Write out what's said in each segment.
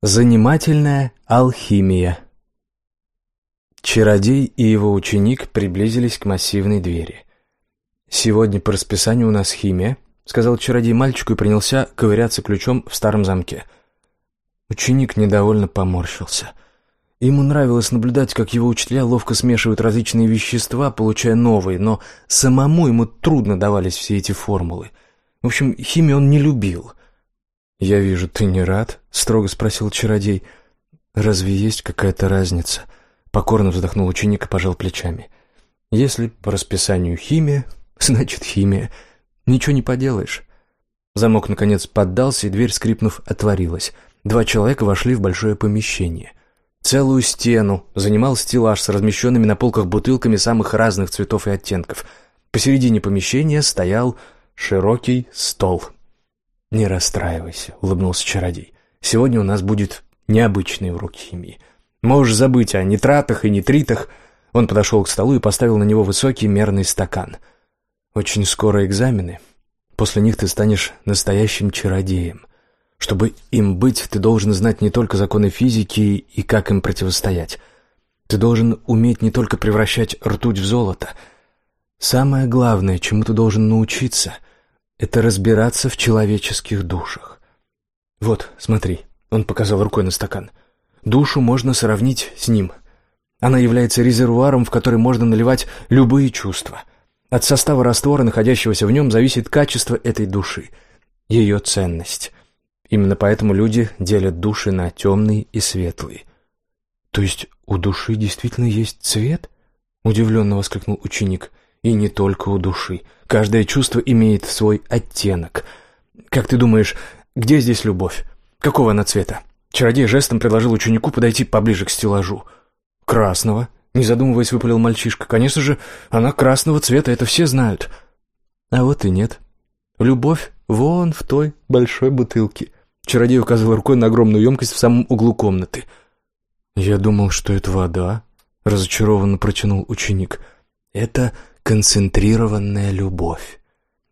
Занимательная алхимия Чародей и его ученик приблизились к массивной двери. «Сегодня по расписанию у нас химия», — сказал чародей мальчику и принялся ковыряться ключом в старом замке. Ученик недовольно поморщился. Ему нравилось наблюдать, как его учителя ловко смешивают различные вещества, получая новые, но самому ему трудно давались все эти формулы. В общем, химию он не любил — «Я вижу, ты не рад?» — строго спросил чародей. «Разве есть какая-то разница?» Покорно вздохнул ученик и пожал плечами. «Если по расписанию химия, значит химия. Ничего не поделаешь». Замок, наконец, поддался, и дверь, скрипнув, отворилась. Два человека вошли в большое помещение. Целую стену занимал стеллаж с размещенными на полках бутылками самых разных цветов и оттенков. Посередине помещения стоял широкий стол — «Не расстраивайся», — улыбнулся чародей. «Сегодня у нас будет необычный урок химии. Можешь забыть о нитратах и нитритах». Он подошел к столу и поставил на него высокий мерный стакан. «Очень скоро экзамены. После них ты станешь настоящим чародеем. Чтобы им быть, ты должен знать не только законы физики и как им противостоять. Ты должен уметь не только превращать ртуть в золото. Самое главное, чему ты должен научиться — это разбираться в человеческих душах. Вот, смотри, он показал рукой на стакан. Душу можно сравнить с ним. Она является резервуаром, в который можно наливать любые чувства. От состава раствора, находящегося в нем, зависит качество этой души, ее ценность. Именно поэтому люди делят души на темные и светлые. То есть у души действительно есть цвет? Удивленно воскликнул ученик. И не только у души. Каждое чувство имеет свой оттенок. Как ты думаешь, где здесь любовь? Какого она цвета? Чародей жестом предложил ученику подойти поближе к стеллажу. «Красного», — не задумываясь, выпалил мальчишка. «Конечно же, она красного цвета, это все знают». А вот и нет. Любовь вон в той большой бутылке. Чародей указывал рукой на огромную емкость в самом углу комнаты. «Я думал, что это вода», — разочарованно протянул ученик. «Это концентрированная любовь.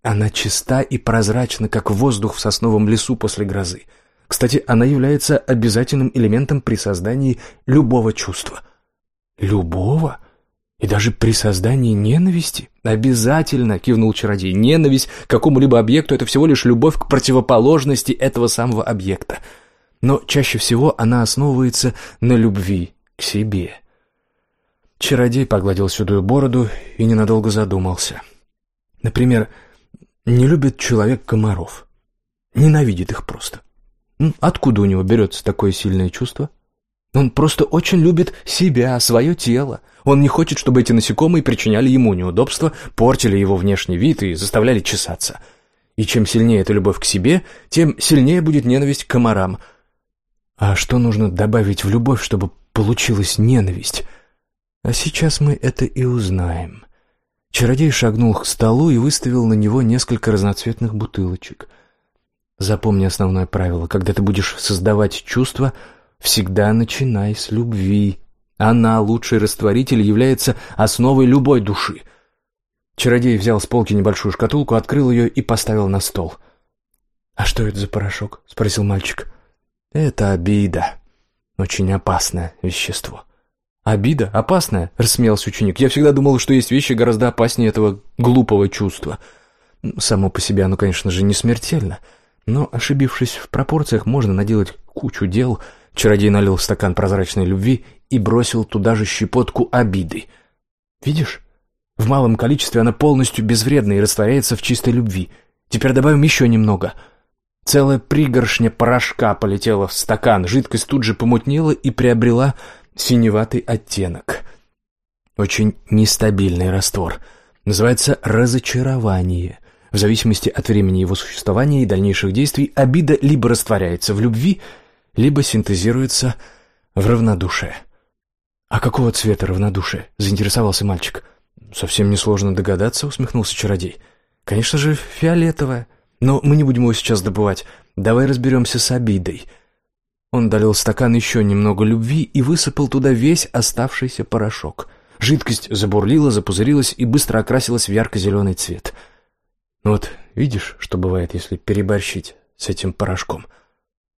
Она чиста и прозрачна, как воздух в сосновом лесу после грозы. Кстати, она является обязательным элементом при создании любого чувства. Любого? И даже при создании ненависти? Обязательно, кивнул чародей. Ненависть к какому-либо объекту — это всего лишь любовь к противоположности этого самого объекта. Но чаще всего она основывается на любви к себе. Чародей погладил седую бороду и ненадолго задумался. Например, не любит человек комаров. Ненавидит их просто. Откуда у него берется такое сильное чувство? Он просто очень любит себя, свое тело. Он не хочет, чтобы эти насекомые причиняли ему неудобства, портили его внешний вид и заставляли чесаться. И чем сильнее эта любовь к себе, тем сильнее будет ненависть к комарам. А что нужно добавить в любовь, чтобы получилась ненависть? А сейчас мы это и узнаем. Чародей шагнул к столу и выставил на него несколько разноцветных бутылочек. Запомни основное правило. Когда ты будешь создавать чувства, всегда начинай с любви. Она, лучший растворитель, является основой любой души. Чародей взял с полки небольшую шкатулку, открыл ее и поставил на стол. «А что это за порошок?» — спросил мальчик. «Это обида. Очень опасное вещество». «Обида? Опасная?» — рассмеялся ученик. «Я всегда думал, что есть вещи гораздо опаснее этого глупого чувства. Само по себе оно, конечно же, не смертельно, но, ошибившись в пропорциях, можно наделать кучу дел». Чародей налил стакан прозрачной любви и бросил туда же щепотку обиды. «Видишь? В малом количестве она полностью безвредна и растворяется в чистой любви. Теперь добавим еще немного». Целая пригоршня порошка полетела в стакан, жидкость тут же помутнела и приобрела синеватый оттенок. Очень нестабильный раствор. Называется разочарование. В зависимости от времени его существования и дальнейших действий обида либо растворяется в любви, либо синтезируется в равнодушие. «А какого цвета равнодушие?» — заинтересовался мальчик. «Совсем несложно догадаться», — усмехнулся чародей. «Конечно же, фиолетовое. Но мы не будем его сейчас добывать. Давай разберемся с обидой». Он долил стакан еще немного любви и высыпал туда весь оставшийся порошок. Жидкость забурлила, запузырилась и быстро окрасилась в ярко-зеленый цвет. Вот видишь, что бывает, если переборщить с этим порошком?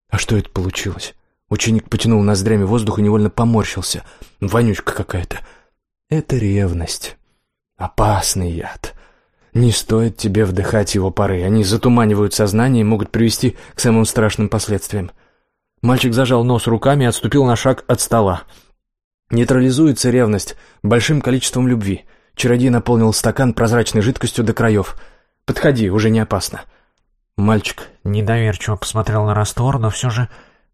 А что это получилось? Ученик потянул ноздрями воздух и невольно поморщился. Вонючка какая-то. Это ревность. Опасный яд. Не стоит тебе вдыхать его пары. Они затуманивают сознание и могут привести к самым страшным последствиям. Мальчик зажал нос руками и отступил на шаг от стола. Нейтрализуется ревность большим количеством любви. Чародей наполнил стакан прозрачной жидкостью до краев. «Подходи, уже не опасно». Мальчик недоверчиво посмотрел на раствор, но все же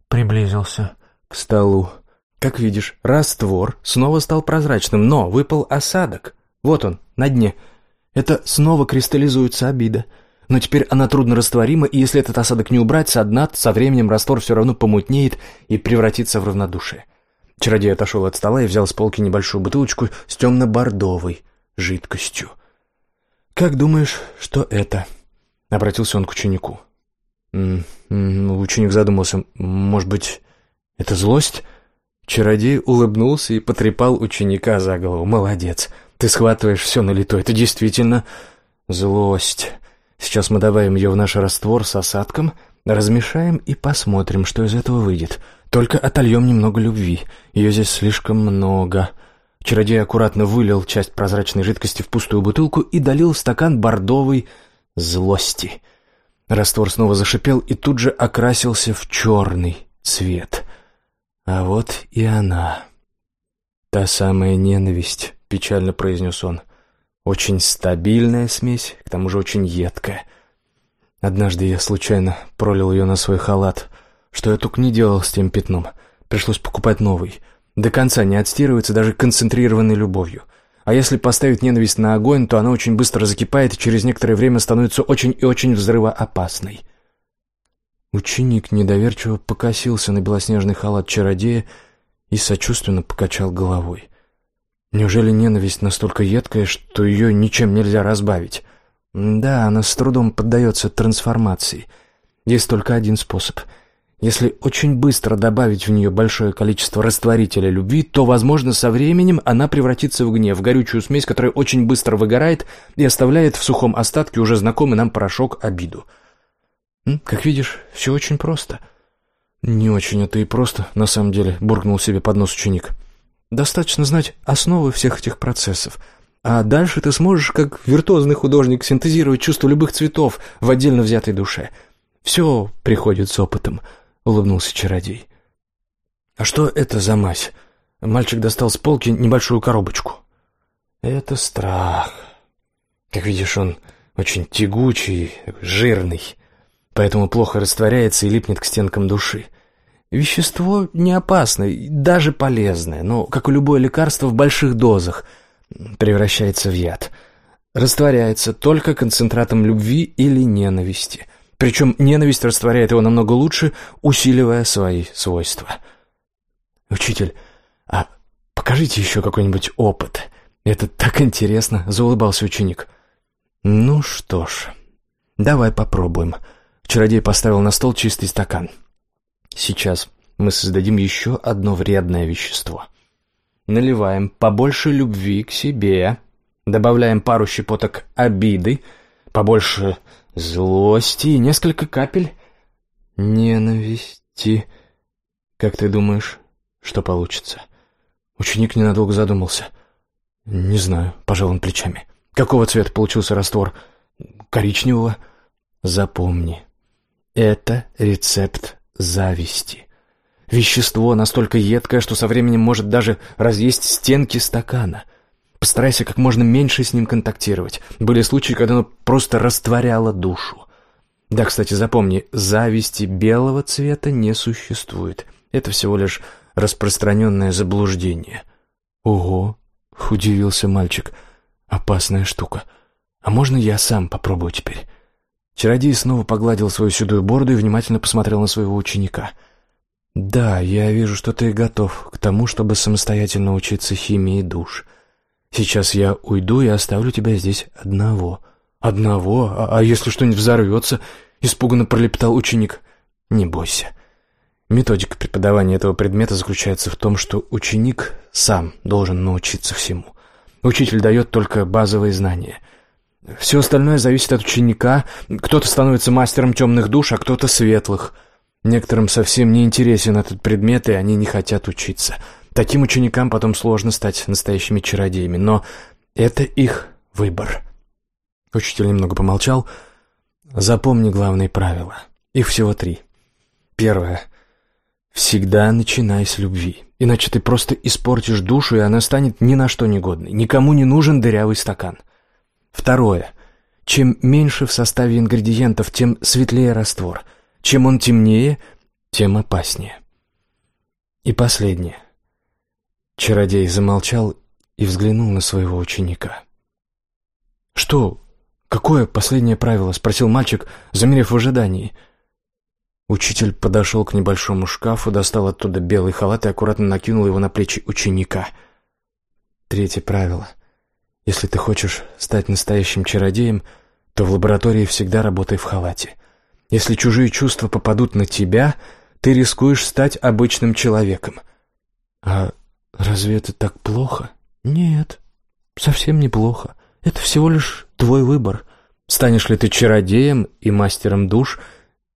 приблизился к столу. Как видишь, раствор снова стал прозрачным, но выпал осадок. Вот он, на дне. Это снова кристаллизуется обида. Но теперь она трудно растворима, и если этот осадок не убрать со дна, со временем раствор все равно помутнеет и превратится в равнодушие. Чародей отошел от стола и взял с полки небольшую бутылочку с темно-бордовой жидкостью. «Как думаешь, что это?» — обратился он к ученику. Ученик задумался. «Может быть, это злость?» Чародей улыбнулся и потрепал ученика за голову. «Молодец, ты схватываешь все на лету. Это действительно злость. Сейчас мы добавим ее в наш раствор с осадком, размешаем и посмотрим, что из этого выйдет. Только отольем немного любви. Ее здесь слишком много». Чародей аккуратно вылил часть прозрачной жидкости в пустую бутылку и долил в стакан бордовой злости. Раствор снова зашипел и тут же окрасился в черный цвет. А вот и она. Та самая ненависть, печально произнес он. Очень стабильная смесь, к тому же очень едкая. Однажды я случайно пролил ее на свой халат. Что я только не делал с тем пятном. Пришлось покупать новый. До конца не отстирывается даже концентрированной любовью. А если поставить ненависть на огонь, то она очень быстро закипает и через некоторое время становится очень и очень взрывоопасной. Ученик недоверчиво покосился на белоснежный халат чародея и сочувственно покачал головой. Неужели ненависть настолько едкая, что ее ничем нельзя разбавить? Да, она с трудом поддается трансформации. Есть только один способ. Если очень быстро добавить в нее большое количество растворителя любви, то, возможно, со временем она превратится в гнев, в горючую смесь, которая очень быстро выгорает и оставляет в сухом остатке уже знакомый нам порошок обиду. Как видишь, все очень просто. Не очень это и просто, на самом деле, буркнул себе под нос ученик. Достаточно знать основы всех этих процессов. А дальше ты сможешь, как виртуозный художник, синтезировать чувства любых цветов в отдельно взятой душе. Все приходит с опытом, улыбнулся чародей. А что это за мазь? Мальчик достал с полки небольшую коробочку. Это страх. Как видишь, он очень тягучий, жирный поэтому плохо растворяется и липнет к стенкам души. Вещество не опасное, даже полезное, но, как и любое лекарство, в больших дозах превращается в яд. Растворяется только концентратом любви или ненависти. Причем ненависть растворяет его намного лучше, усиливая свои свойства. «Учитель, а покажите еще какой-нибудь опыт. Это так интересно», — заулыбался ученик. «Ну что ж, давай попробуем». Чародей поставил на стол чистый стакан. Сейчас мы создадим еще одно вредное вещество. Наливаем побольше любви к себе, добавляем пару щепоток обиды, побольше злости и несколько капель ненависти. Как ты думаешь, что получится? Ученик ненадолго задумался. Не знаю, пожал он плечами. Какого цвета получился раствор? Коричневого? Запомни, это рецепт зависти. Вещество настолько едкое, что со временем может даже разъесть стенки стакана. Постарайся как можно меньше с ним контактировать. Были случаи, когда оно просто растворяло душу. Да, кстати, запомни, зависти белого цвета не существует. Это всего лишь распространенное заблуждение. Ого, удивился мальчик. Опасная штука. А можно я сам попробую теперь? Чародей снова погладил свою седую бороду и внимательно посмотрел на своего ученика. «Да, я вижу, что ты готов к тому, чтобы самостоятельно учиться химии душ. Сейчас я уйду и оставлю тебя здесь одного». «Одного? А, а если что-нибудь взорвется?» — испуганно пролепетал ученик. «Не бойся». Методика преподавания этого предмета заключается в том, что ученик сам должен научиться всему. Учитель дает только базовые знания — все остальное зависит от ученика. Кто-то становится мастером темных душ, а кто-то светлых. Некоторым совсем не интересен этот предмет, и они не хотят учиться. Таким ученикам потом сложно стать настоящими чародеями, но это их выбор. Учитель немного помолчал. Запомни главные правила. Их всего три. Первое. Всегда начинай с любви. Иначе ты просто испортишь душу, и она станет ни на что негодной. Никому не нужен дырявый стакан. Второе. Чем меньше в составе ингредиентов, тем светлее раствор. Чем он темнее, тем опаснее. И последнее. Чародей замолчал и взглянул на своего ученика. «Что? Какое последнее правило?» — спросил мальчик, замерев в ожидании. Учитель подошел к небольшому шкафу, достал оттуда белый халат и аккуратно накинул его на плечи ученика. Третье правило. Если ты хочешь стать настоящим чародеем, то в лаборатории всегда работай в халате. Если чужие чувства попадут на тебя, ты рискуешь стать обычным человеком. А разве это так плохо? Нет, совсем неплохо. Это всего лишь твой выбор. Станешь ли ты чародеем и мастером душ,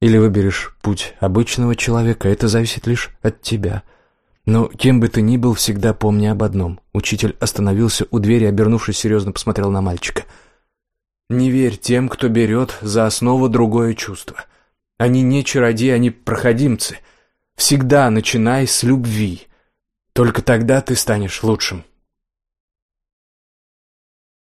или выберешь путь обычного человека, это зависит лишь от тебя. Но кем бы ты ни был, всегда помни об одном. Учитель остановился у двери, обернувшись, серьезно посмотрел на мальчика — не верь тем, кто берет за основу другое чувство. Они не чародеи, они проходимцы. Всегда начинай с любви. Только тогда ты станешь лучшим.